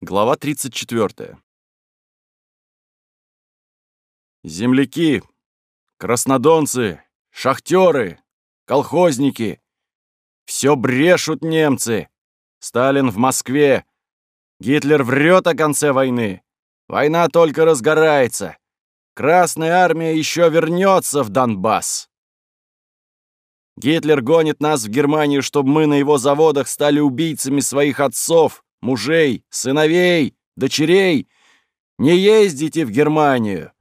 Глава 34. Земляки, краснодонцы, шахтеры, колхозники. Все брешут немцы. Сталин в Москве. Гитлер врет о конце войны. Война только разгорается. Красная армия еще вернется в Донбасс. Гитлер гонит нас в Германию, чтобы мы на его заводах стали убийцами своих отцов, мужей, сыновей, дочерей. Не ездите в Германию.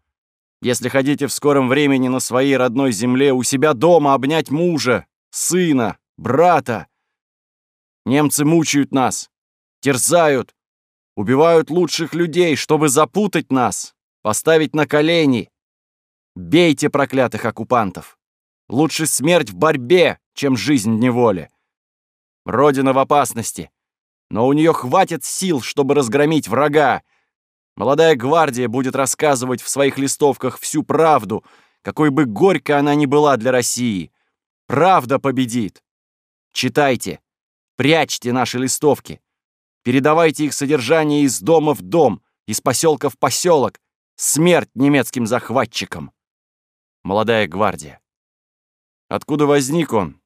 Если хотите в скором времени на своей родной земле у себя дома обнять мужа, сына, брата. Немцы мучают нас, терзают, убивают лучших людей, чтобы запутать нас, поставить на колени. Бейте проклятых оккупантов. Лучше смерть в борьбе, чем жизнь в неволе. Родина в опасности но у нее хватит сил, чтобы разгромить врага. Молодая гвардия будет рассказывать в своих листовках всю правду, какой бы горькой она ни была для России. Правда победит. Читайте, прячьте наши листовки, передавайте их содержание из дома в дом, из поселка в поселок. Смерть немецким захватчикам. Молодая гвардия. Откуда возник он?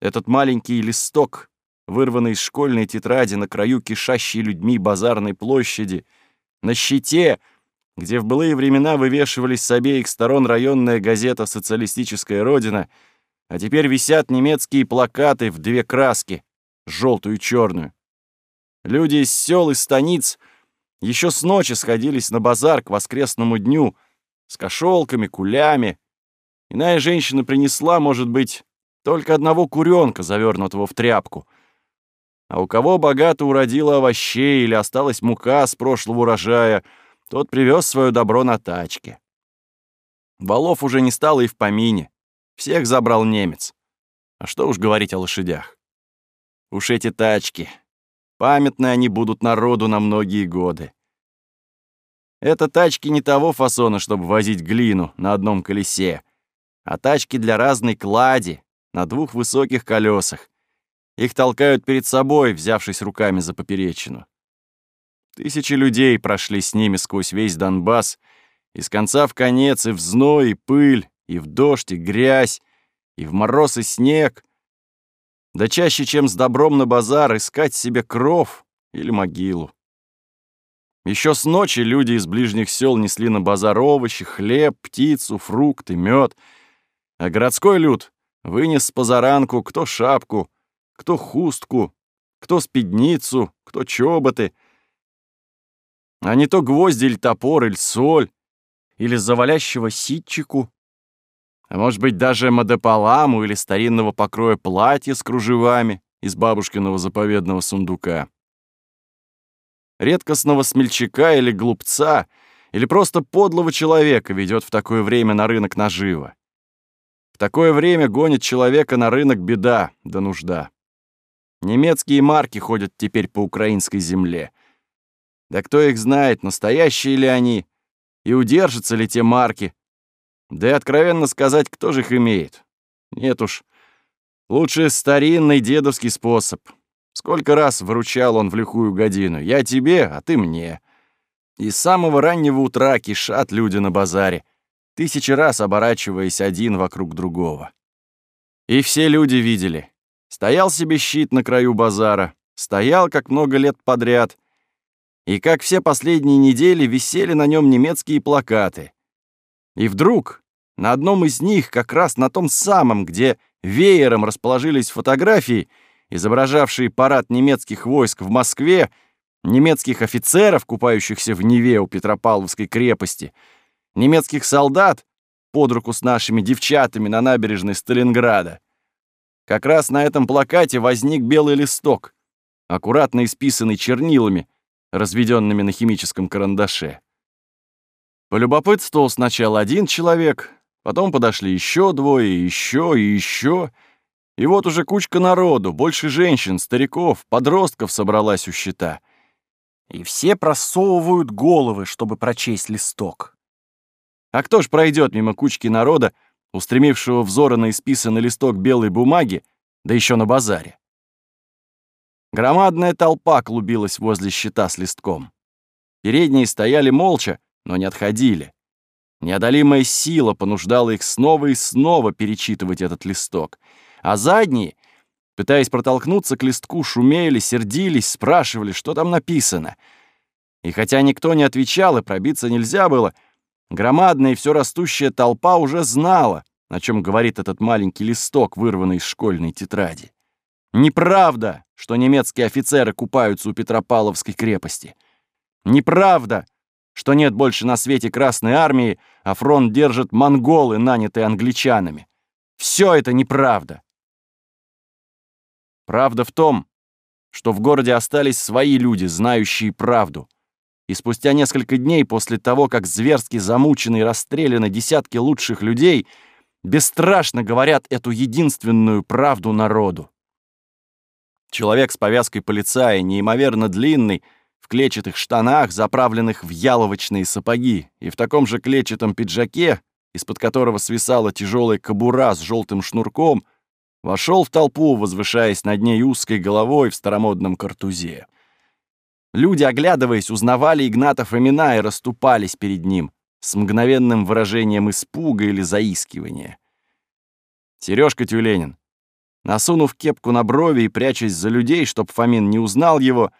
Этот маленький листок, вырванный из школьной тетради на краю кишащей людьми базарной площади, на щите, где в былые времена вывешивались с обеих сторон районная газета «Социалистическая Родина», а теперь висят немецкие плакаты в две краски — желтую и черную. Люди из сел и станиц еще с ночи сходились на базар к воскресному дню с кошелками, кулями. Иная женщина принесла, может быть, только одного куренка, завернутого в тряпку — а у кого богато уродило овощей или осталась мука с прошлого урожая, тот привез свое добро на тачке. Валов уже не стало и в помине. Всех забрал немец. А что уж говорить о лошадях. Уж эти тачки. Памятны они будут народу на многие годы. Это тачки не того фасона, чтобы возить глину на одном колесе, а тачки для разной клади на двух высоких колесах, их толкают перед собой, взявшись руками за поперечину. Тысячи людей прошли с ними сквозь весь Донбасс, из конца в конец, и в зной, и пыль, и в дождь, и грязь, и в мороз, и снег. Да чаще, чем с добром на базар, искать себе кров или могилу. Еще с ночи люди из ближних сел несли на базар овощи, хлеб, птицу, фрукты, мед, а городской люд вынес с позаранку кто шапку, кто хустку, кто спидницу, кто чоботы. А не то гвозди или топор, или соль, или завалящего ситчику. А может быть, даже мадеполаму или старинного покроя платья с кружевами из бабушкиного заповедного сундука. Редкостного смельчака или глупца, или просто подлого человека ведет в такое время на рынок наживо. В такое время гонит человека на рынок беда да нужда. Немецкие марки ходят теперь по украинской земле. Да кто их знает, настоящие ли они, и удержатся ли те марки. Да и откровенно сказать, кто же их имеет. Нет уж, лучше старинный дедовский способ. Сколько раз выручал он в лихую годину. Я тебе, а ты мне. И с самого раннего утра кишат люди на базаре, тысячи раз оборачиваясь один вокруг другого. И все люди видели, Стоял себе щит на краю базара, стоял как много лет подряд, и как все последние недели висели на нем немецкие плакаты. И вдруг на одном из них, как раз на том самом, где веером расположились фотографии, изображавшие парад немецких войск в Москве, немецких офицеров, купающихся в Неве у Петропавловской крепости, немецких солдат под руку с нашими девчатами на набережной Сталинграда, как раз на этом плакате возник белый листок, аккуратно исписанный чернилами, разведенными на химическом карандаше. Полюбопытствовал сначала один человек, потом подошли еще двое, еще и еще. И вот уже кучка народу, больше женщин, стариков, подростков собралась у щита. И все просовывают головы, чтобы прочесть листок. А кто ж пройдет мимо кучки народа, устремившего взоры на исписанный листок белой бумаги, да еще на базаре. Громадная толпа клубилась возле щита с листком. Передние стояли молча, но не отходили. Неодолимая сила понуждала их снова и снова перечитывать этот листок. А задние, пытаясь протолкнуться к листку, шумели, сердились, спрашивали, что там написано. И хотя никто не отвечал и пробиться нельзя было, громадная и все растущая толпа уже знала, о чем говорит этот маленький листок, вырванный из школьной тетради. Неправда, что немецкие офицеры купаются у Петропавловской крепости. Неправда, что нет больше на свете Красной Армии, а фронт держат монголы, нанятые англичанами. Все это неправда. Правда в том, что в городе остались свои люди, знающие правду. И спустя несколько дней после того, как зверски замучены и расстреляны десятки лучших людей — бесстрашно говорят эту единственную правду народу. Человек с повязкой полицая, неимоверно длинный, в клетчатых штанах, заправленных в яловочные сапоги, и в таком же клетчатом пиджаке, из-под которого свисала тяжелая кобура с желтым шнурком, вошел в толпу, возвышаясь над ней узкой головой в старомодном картузе. Люди, оглядываясь, узнавали Игнатов имена и расступались перед ним с мгновенным выражением испуга или заискивания. Сережка Тюленин, насунув кепку на брови и прячась за людей, чтоб Фомин не узнал его,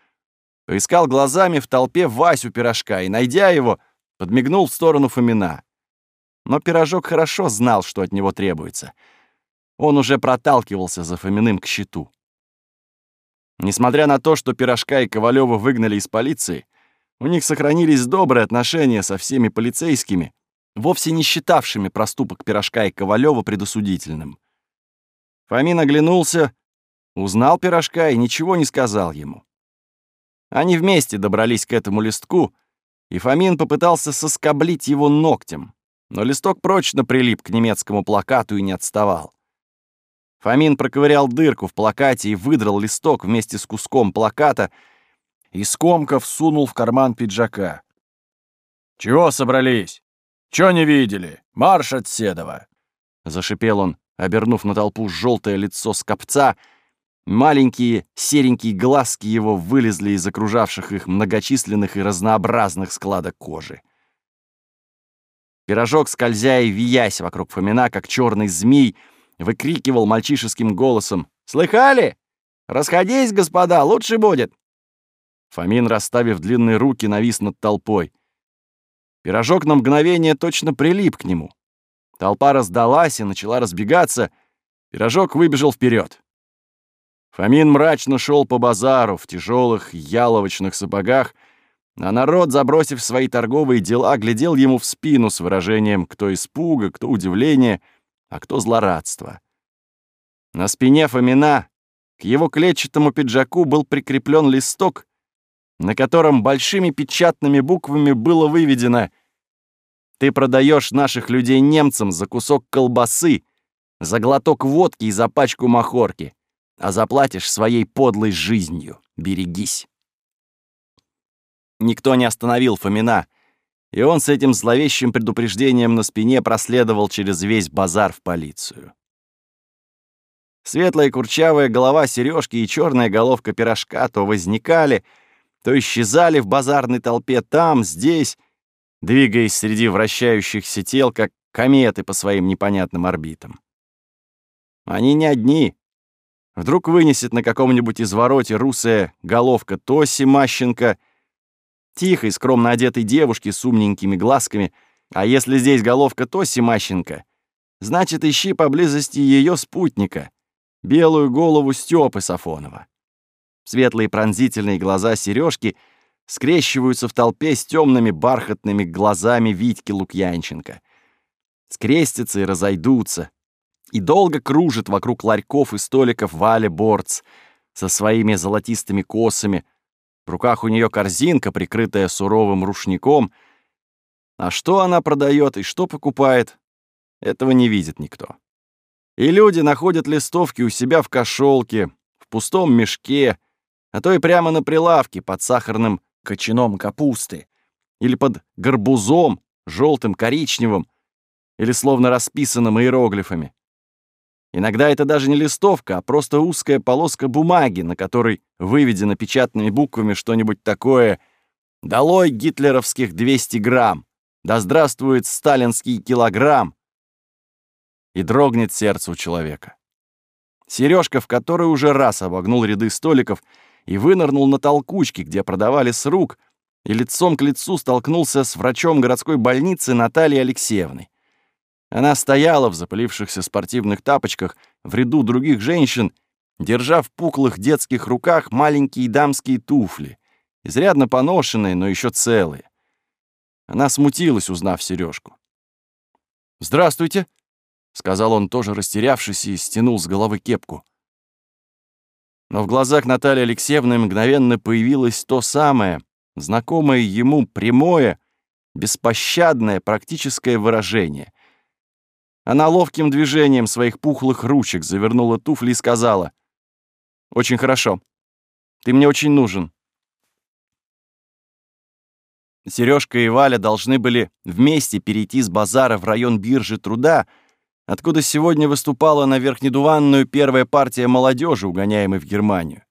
поискал глазами в толпе Васю Пирожка и, найдя его, подмигнул в сторону Фомина. Но Пирожок хорошо знал, что от него требуется. Он уже проталкивался за Фоминым к щиту. Несмотря на то, что Пирожка и Ковалёва выгнали из полиции, у них сохранились добрые отношения со всеми полицейскими, вовсе не считавшими проступок Пирожка и Ковалева предосудительным. Фомин оглянулся, узнал Пирожка и ничего не сказал ему. Они вместе добрались к этому листку, и Фомин попытался соскоблить его ногтем, но листок прочно прилип к немецкому плакату и не отставал. Фомин проковырял дырку в плакате и выдрал листок вместе с куском плаката — и скомков сунул в карман пиджака. «Чего собрались? Чё не видели? Марш от Седова!» Зашипел он, обернув на толпу желтое лицо скопца. Маленькие серенькие глазки его вылезли из окружавших их многочисленных и разнообразных складок кожи. Пирожок, скользя и виясь вокруг Фомина, как черный змей, выкрикивал мальчишеским голосом «Слыхали? Расходись, господа, лучше будет! Фомин, расставив длинные руки, навис над толпой. Пирожок на мгновение точно прилип к нему. Толпа раздалась и начала разбегаться. Пирожок выбежал вперед. Фомин мрачно шел по базару в тяжелых яловочных сапогах, а народ, забросив свои торговые дела, глядел ему в спину с выражением кто испуга, кто удивления, а кто злорадства. На спине Фомина к его клетчатому пиджаку был прикреплен листок, на котором большими печатными буквами было выведено «Ты продаешь наших людей немцам за кусок колбасы, за глоток водки и за пачку махорки, а заплатишь своей подлой жизнью. Берегись». Никто не остановил Фомина, и он с этим зловещим предупреждением на спине проследовал через весь базар в полицию. Светлая курчавая голова сережки и черная головка пирожка то возникали, то исчезали в базарной толпе там, здесь, двигаясь среди вращающихся тел, как кометы по своим непонятным орбитам. Они не одни. Вдруг вынесет на каком-нибудь извороте русая головка Тоси Мащенко, тихой, скромно одетой девушки с умненькими глазками, а если здесь головка Тоси Мащенко, значит, ищи поблизости ее спутника, белую голову Стёпы Сафонова. Светлые пронзительные глаза Сережки скрещиваются в толпе с темными бархатными глазами Витьки Лукьянченко. Скрестятся и разойдутся. И долго кружит вокруг ларьков и столиков Валя Борц со своими золотистыми косами. В руках у нее корзинка, прикрытая суровым рушником. А что она продает и что покупает, этого не видит никто. И люди находят листовки у себя в кошелке, в пустом мешке, а то и прямо на прилавке под сахарным кочаном капусты, или под горбузом, желтым, коричневым, или словно расписанным иероглифами. Иногда это даже не листовка, а просто узкая полоска бумаги, на которой выведено печатными буквами что-нибудь такое «Долой гитлеровских 200 грамм! Да здравствует сталинский килограмм!» И дрогнет сердце у человека. Сережка, в которой уже раз обогнул ряды столиков и вынырнул на толкучке, где продавали с рук, и лицом к лицу столкнулся с врачом городской больницы Натальей Алексеевной. Она стояла в запылившихся спортивных тапочках в ряду других женщин, держа в пухлых детских руках маленькие дамские туфли, изрядно поношенные, но еще целые. Она смутилась, узнав сережку. «Здравствуйте», — сказал он, тоже растерявшись, и стянул с головы кепку. Но в глазах Натальи Алексеевны мгновенно появилось то самое, знакомое ему прямое, беспощадное практическое выражение. Она ловким движением своих пухлых ручек завернула туфли и сказала, «Очень хорошо. Ты мне очень нужен». Сережка и Валя должны были вместе перейти с базара в район биржи труда, откуда сегодня выступала на Верхнедуванную первая партия молодежи, угоняемой в Германию.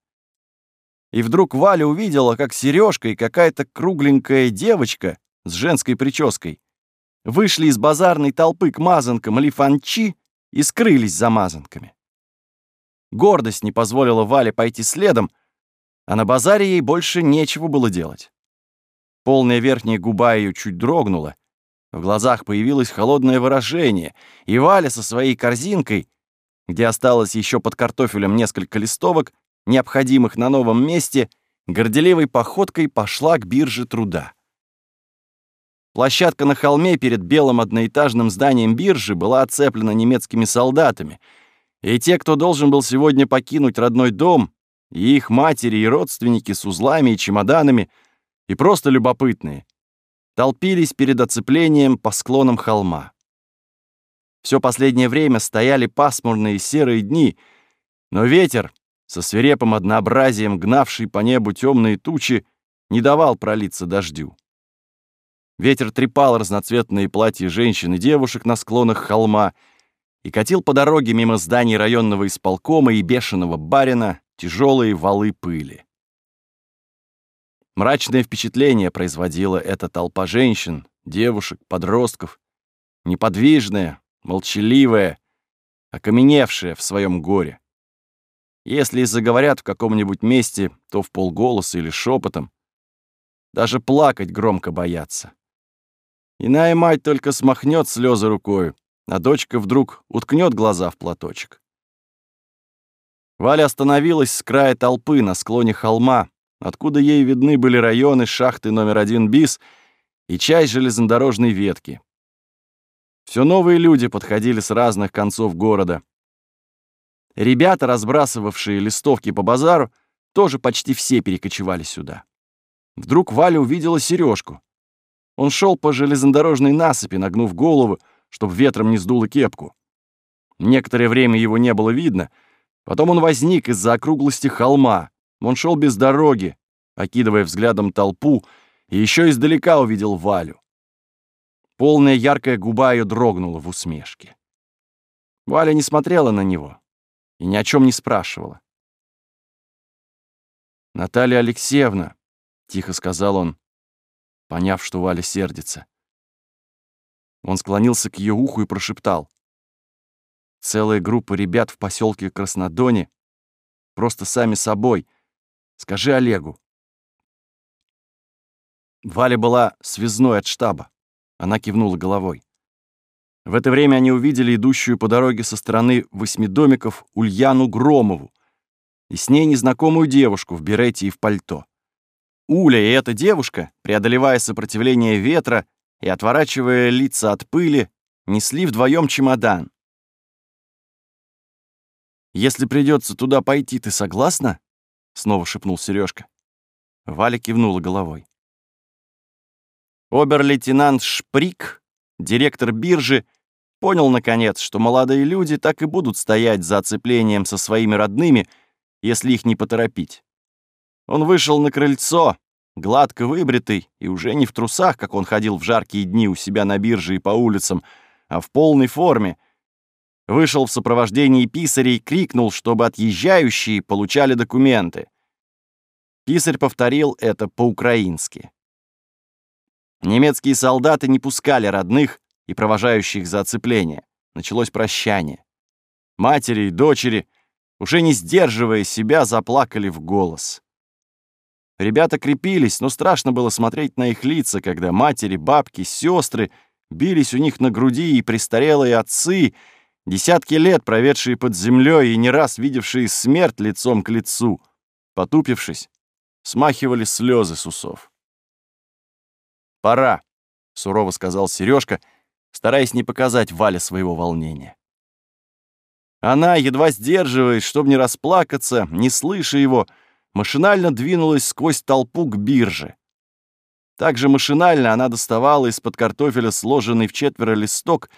И вдруг Валя увидела, как Сережка и какая-то кругленькая девочка с женской прической вышли из базарной толпы к мазанкам Лифанчи и скрылись за мазанками. Гордость не позволила Вале пойти следом, а на базаре ей больше нечего было делать. Полная верхняя губа ее чуть дрогнула, в глазах появилось холодное выражение, и Валя со своей корзинкой, где осталось еще под картофелем несколько листовок, необходимых на новом месте, горделивой походкой пошла к бирже труда. Площадка на холме перед белым одноэтажным зданием биржи была оцеплена немецкими солдатами, и те, кто должен был сегодня покинуть родной дом, и их матери и родственники с узлами и чемоданами, и просто любопытные, толпились перед оцеплением по склонам холма. Все последнее время стояли пасмурные серые дни, но ветер, со свирепым однообразием гнавший по небу темные тучи, не давал пролиться дождю. Ветер трепал разноцветные платья женщин и девушек на склонах холма и катил по дороге мимо зданий районного исполкома и бешеного барина тяжелые валы пыли. Мрачное впечатление производила эта толпа женщин, девушек, подростков, неподвижная, молчаливая, окаменевшая в своем горе. Если и заговорят в каком-нибудь месте, то в полголоса или шепотом. Даже плакать громко боятся. Иная мать только смахнет слезы рукой, а дочка вдруг уткнет глаза в платочек. Валя остановилась с края толпы на склоне холма, откуда ей видны были районы шахты номер один БИС и часть железнодорожной ветки. Все новые люди подходили с разных концов города. Ребята, разбрасывавшие листовки по базару, тоже почти все перекочевали сюда. Вдруг Валя увидела сережку. Он шел по железнодорожной насыпи, нагнув голову, чтобы ветром не сдуло кепку. Некоторое время его не было видно. Потом он возник из-за округлости холма. Он шел без дороги, окидывая взглядом толпу, и еще издалека увидел Валю. Полная яркая губа ее дрогнула в усмешке. Валя не смотрела на него и ни о чем не спрашивала. «Наталья Алексеевна», — тихо сказал он, поняв, что Валя сердится. Он склонился к ее уху и прошептал. «Целая группа ребят в поселке Краснодоне просто сами собой. Скажи Олегу». Валя была связной от штаба. Она кивнула головой. В это время они увидели идущую по дороге со стороны восьмидомиков Ульяну Громову и с ней незнакомую девушку в берете и в пальто. Уля и эта девушка, преодолевая сопротивление ветра и отворачивая лица от пыли, несли вдвоем чемодан. «Если придется туда пойти, ты согласна?» — снова шепнул Сережка. Валя кивнула головой. Обер-лейтенант Шприк, директор биржи, понял, наконец, что молодые люди так и будут стоять за оцеплением со своими родными, если их не поторопить. Он вышел на крыльцо, гладко выбритый и уже не в трусах, как он ходил в жаркие дни у себя на бирже и по улицам, а в полной форме, вышел в сопровождении писаря и крикнул, чтобы отъезжающие получали документы. Писарь повторил это по-украински. Немецкие солдаты не пускали родных и провожающих за оцепление. Началось прощание. Матери и дочери, уже не сдерживая себя, заплакали в голос. Ребята крепились, но страшно было смотреть на их лица, когда матери, бабки, сестры бились у них на груди и престарелые отцы, десятки лет проведшие под землей и не раз видевшие смерть лицом к лицу, потупившись, смахивали слезы с усов. «Пора», — сурово сказал Сережка, стараясь не показать Вале своего волнения. Она, едва сдерживаясь, чтобы не расплакаться, не слыша его, — машинально двинулась сквозь толпу к бирже. Также машинально она доставала из-под картофеля сложенный в четверо листок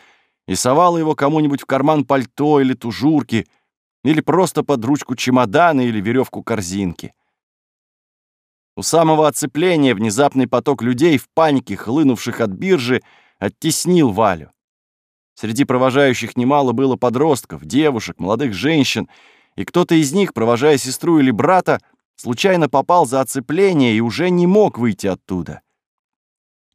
и совала его кому-нибудь в карман пальто или тужурки, или просто под ручку чемодана или веревку корзинки. У самого оцепления внезапный поток людей в панике, хлынувших от биржи, оттеснил Валю. Среди провожающих немало было подростков, девушек, молодых женщин, и кто-то из них, провожая сестру или брата, случайно попал за оцепление и уже не мог выйти оттуда.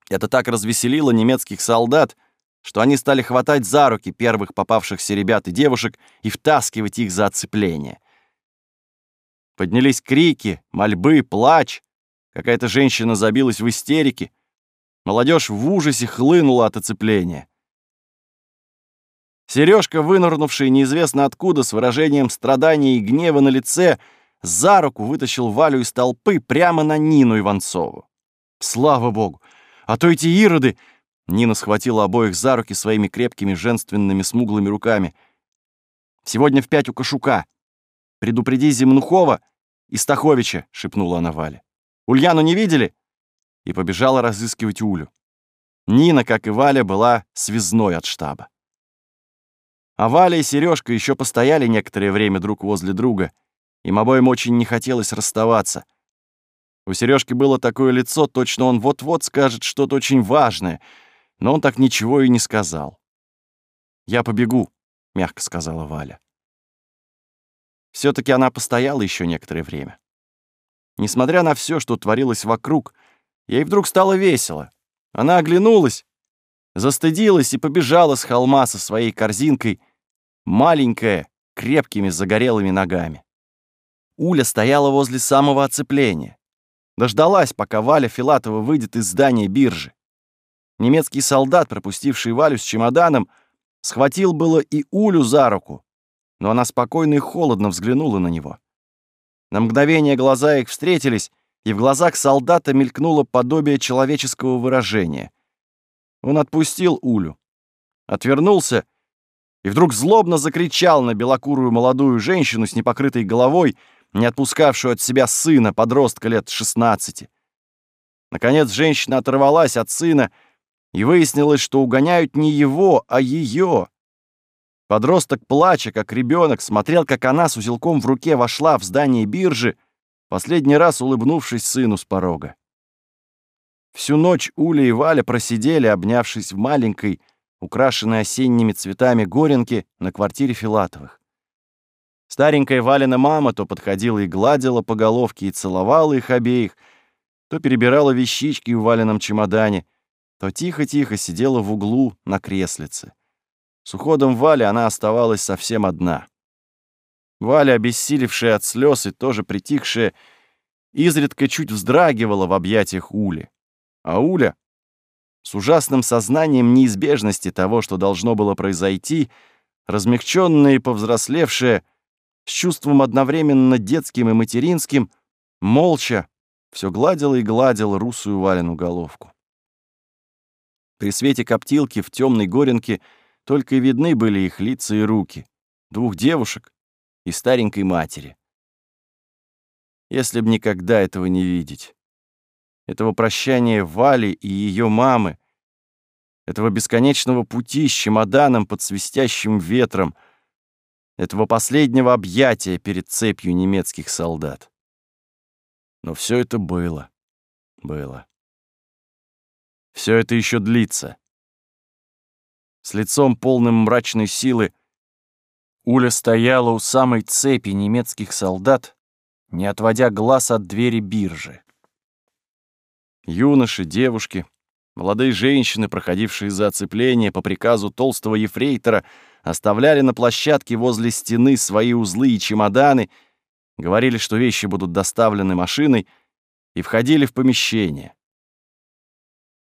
Это так развеселило немецких солдат, что они стали хватать за руки первых попавшихся ребят и девушек и втаскивать их за оцепление. Поднялись крики, мольбы, плач. Какая-то женщина забилась в истерике. Молодежь в ужасе хлынула от оцепления. Сережка, вынырнувший неизвестно откуда, с выражением страдания и гнева на лице, — за руку вытащил Валю из толпы прямо на Нину Иванцову. Слава богу! А то эти ироды... Нина схватила обоих за руки своими крепкими женственными смуглыми руками. «Сегодня в пять у Кашука. Предупреди Земнухова и Стаховича», — шепнула она Вале. «Ульяну не видели?» И побежала разыскивать Улю. Нина, как и Валя, была связной от штаба. А Валя и Сережка еще постояли некоторое время друг возле друга — им обоим очень не хотелось расставаться. У Сережки было такое лицо, точно он вот-вот скажет что-то очень важное, но он так ничего и не сказал. «Я побегу», — мягко сказала Валя. все таки она постояла еще некоторое время. Несмотря на все, что творилось вокруг, ей вдруг стало весело. Она оглянулась, застыдилась и побежала с холма со своей корзинкой, маленькая, крепкими загорелыми ногами. Уля стояла возле самого оцепления. Дождалась, пока Валя Филатова выйдет из здания биржи. Немецкий солдат, пропустивший Валю с чемоданом, схватил было и Улю за руку, но она спокойно и холодно взглянула на него. На мгновение глаза их встретились, и в глазах солдата мелькнуло подобие человеческого выражения. Он отпустил Улю, отвернулся и вдруг злобно закричал на белокурую молодую женщину с непокрытой головой, не отпускавшую от себя сына, подростка лет 16. Наконец женщина оторвалась от сына, и выяснилось, что угоняют не его, а ее. Подросток, плача, как ребенок, смотрел, как она с узелком в руке вошла в здание биржи, последний раз улыбнувшись сыну с порога. Всю ночь Уля и Валя просидели, обнявшись в маленькой, украшенной осенними цветами горенке на квартире Филатовых. Старенькая Валина мама то подходила и гладила по головке и целовала их обеих, то перебирала вещички в Валином чемодане, то тихо-тихо сидела в углу на креслице. С уходом Вали она оставалась совсем одна. Валя, обессилевшая от слез и тоже притихшая, изредка чуть вздрагивала в объятиях Ули. А Уля, с ужасным сознанием неизбежности того, что должно было произойти, размягченная и повзрослевшая, с чувством одновременно детским и материнским, молча, все гладила и гладила русую Валину головку. При свете коптилки в темной горенке только и видны были их лица и руки, двух девушек и старенькой матери. Если б никогда этого не видеть, этого прощания Вали и ее мамы, этого бесконечного пути с чемоданом под свистящим ветром — этого последнего объятия перед цепью немецких солдат. Но все это было, было. Все это еще длится. С лицом полным мрачной силы Уля стояла у самой цепи немецких солдат, не отводя глаз от двери биржи. Юноши, девушки, молодые женщины, проходившие за оцепление по приказу толстого ефрейтора, оставляли на площадке возле стены свои узлы и чемоданы, говорили, что вещи будут доставлены машиной, и входили в помещение.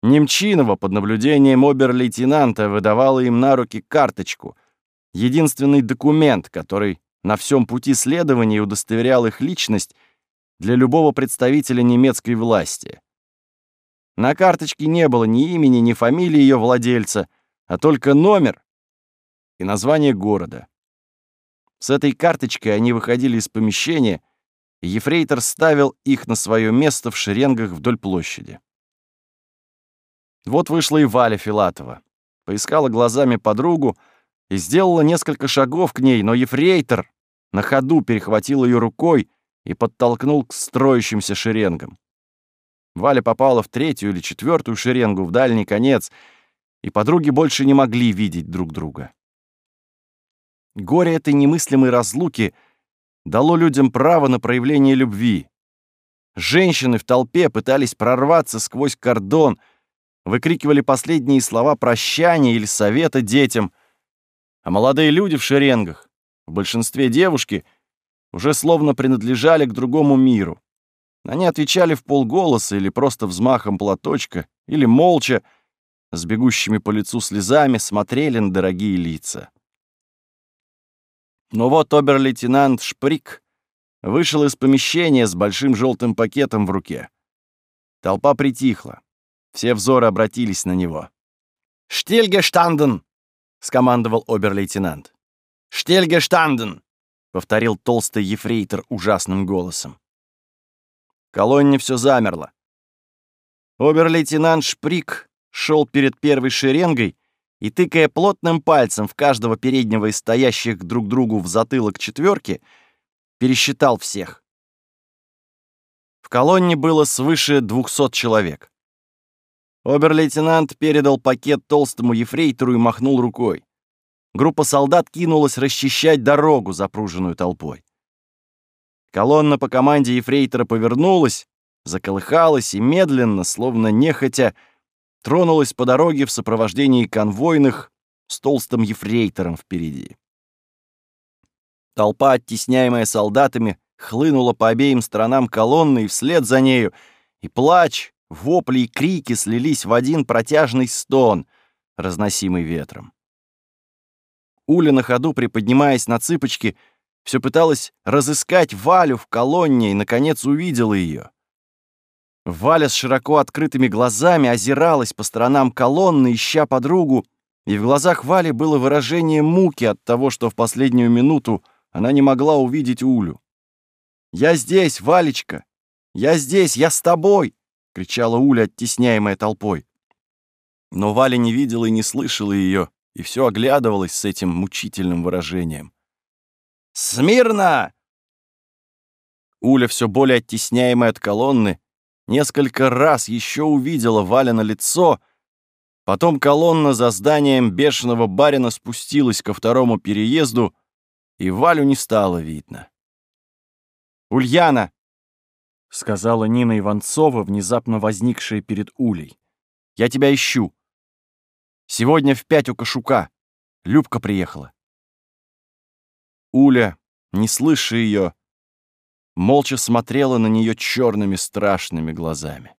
Немчинова под наблюдением обер-лейтенанта выдавала им на руки карточку, единственный документ, который на всем пути следования удостоверял их личность для любого представителя немецкой власти. На карточке не было ни имени, ни фамилии ее владельца, а только номер и название города. С этой карточкой они выходили из помещения, и ефрейтор ставил их на свое место в шеренгах вдоль площади. Вот вышла и Валя Филатова. Поискала глазами подругу и сделала несколько шагов к ней, но ефрейтор на ходу перехватил ее рукой и подтолкнул к строящимся шеренгам. Валя попала в третью или четвертую шеренгу в дальний конец, и подруги больше не могли видеть друг друга. Горе этой немыслимой разлуки дало людям право на проявление любви. Женщины в толпе пытались прорваться сквозь кордон — выкрикивали последние слова прощания или совета детям, а молодые люди в шеренгах, в большинстве девушки, уже словно принадлежали к другому миру. Они отвечали в полголоса или просто взмахом платочка, или молча, с бегущими по лицу слезами, смотрели на дорогие лица. Но вот обер-лейтенант Шприк вышел из помещения с большим желтым пакетом в руке. Толпа притихла. Все взоры обратились на него. «Штильгештанден!» — скомандовал обер-лейтенант. «Штильгештанден!» — повторил толстый ефрейтор ужасным голосом. Колонне все замерло. Обер-лейтенант Шприк шел перед первой шеренгой и, тыкая плотным пальцем в каждого переднего из стоящих друг другу в затылок четверки, пересчитал всех. В колонне было свыше двухсот человек. Обер-лейтенант передал пакет толстому ефрейтору и махнул рукой. Группа солдат кинулась расчищать дорогу, запруженную толпой. Колонна по команде ефрейтора повернулась, заколыхалась и медленно, словно нехотя, тронулась по дороге в сопровождении конвойных с толстым ефрейтором впереди. Толпа, оттесняемая солдатами, хлынула по обеим сторонам колонны, и вслед за нею и плач, Вопли и крики слились в один протяжный стон, разносимый ветром. Уля на ходу, приподнимаясь на цыпочки, все пыталась разыскать Валю в колонне и, наконец, увидела ее. Валя с широко открытыми глазами озиралась по сторонам колонны, ища подругу, и в глазах Вали было выражение муки от того, что в последнюю минуту она не могла увидеть Улю. «Я здесь, Валечка! Я здесь, я с тобой!» — кричала Уля, оттесняемая толпой. Но Валя не видела и не слышала ее, и все оглядывалась с этим мучительным выражением. «Смирно!» Уля, все более оттесняемая от колонны, несколько раз еще увидела Валя на лицо, потом колонна за зданием бешеного барина спустилась ко второму переезду, и Валю не стало видно. «Ульяна!» — сказала Нина Иванцова, внезапно возникшая перед Улей. «Я тебя ищу. Сегодня в пять у Кашука. Любка приехала». Уля, не слыша ее, молча смотрела на нее черными страшными глазами.